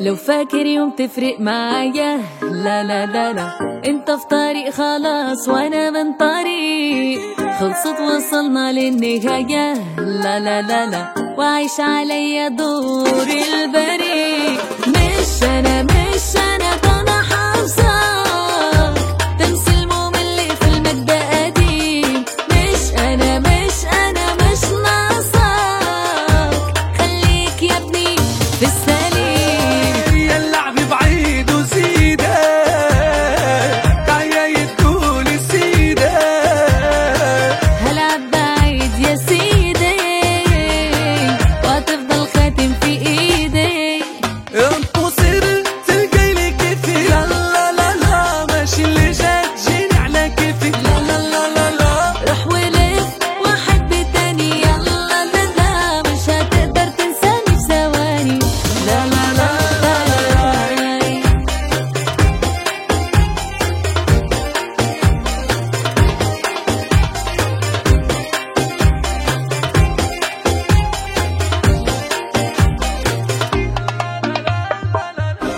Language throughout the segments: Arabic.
لو فاكر يوم تفرق معايا. لا لا لا لا. انت في طريق خلاص وأنا من طريق. خلصت وصلنا للنهاية لا لا لا لا. وعيش عليا دور البريء مش أنا مش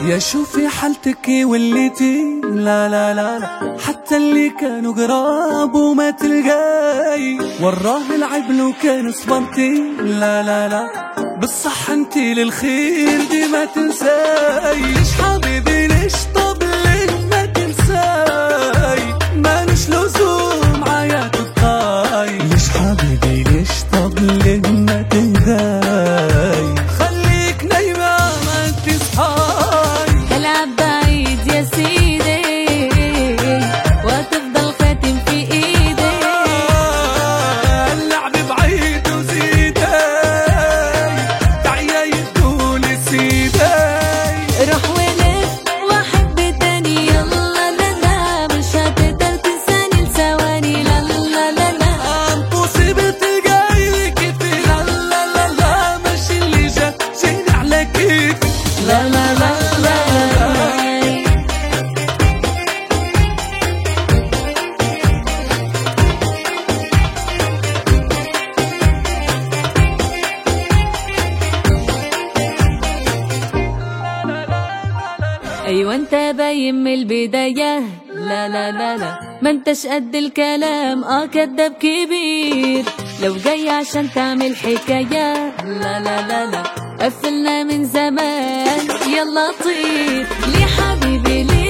يا شوفي حالتك وليتي لا لا لا لا. حتى اللي كانوا قراب وما تلقاي. وراه العيب لو كان صبرتي لا لا لا. بالصح انتي للخير دي ما تنساي. ليش حبيبي أيوه أنت باين من البداية. لا لا لا لا. ما انتش قد الكلام. آه كداب كبير. لو جاي عشان تعمل حكاية. لا لا لا لا. قفلنا من زمان. يلا طير. ليه حبيبي ليه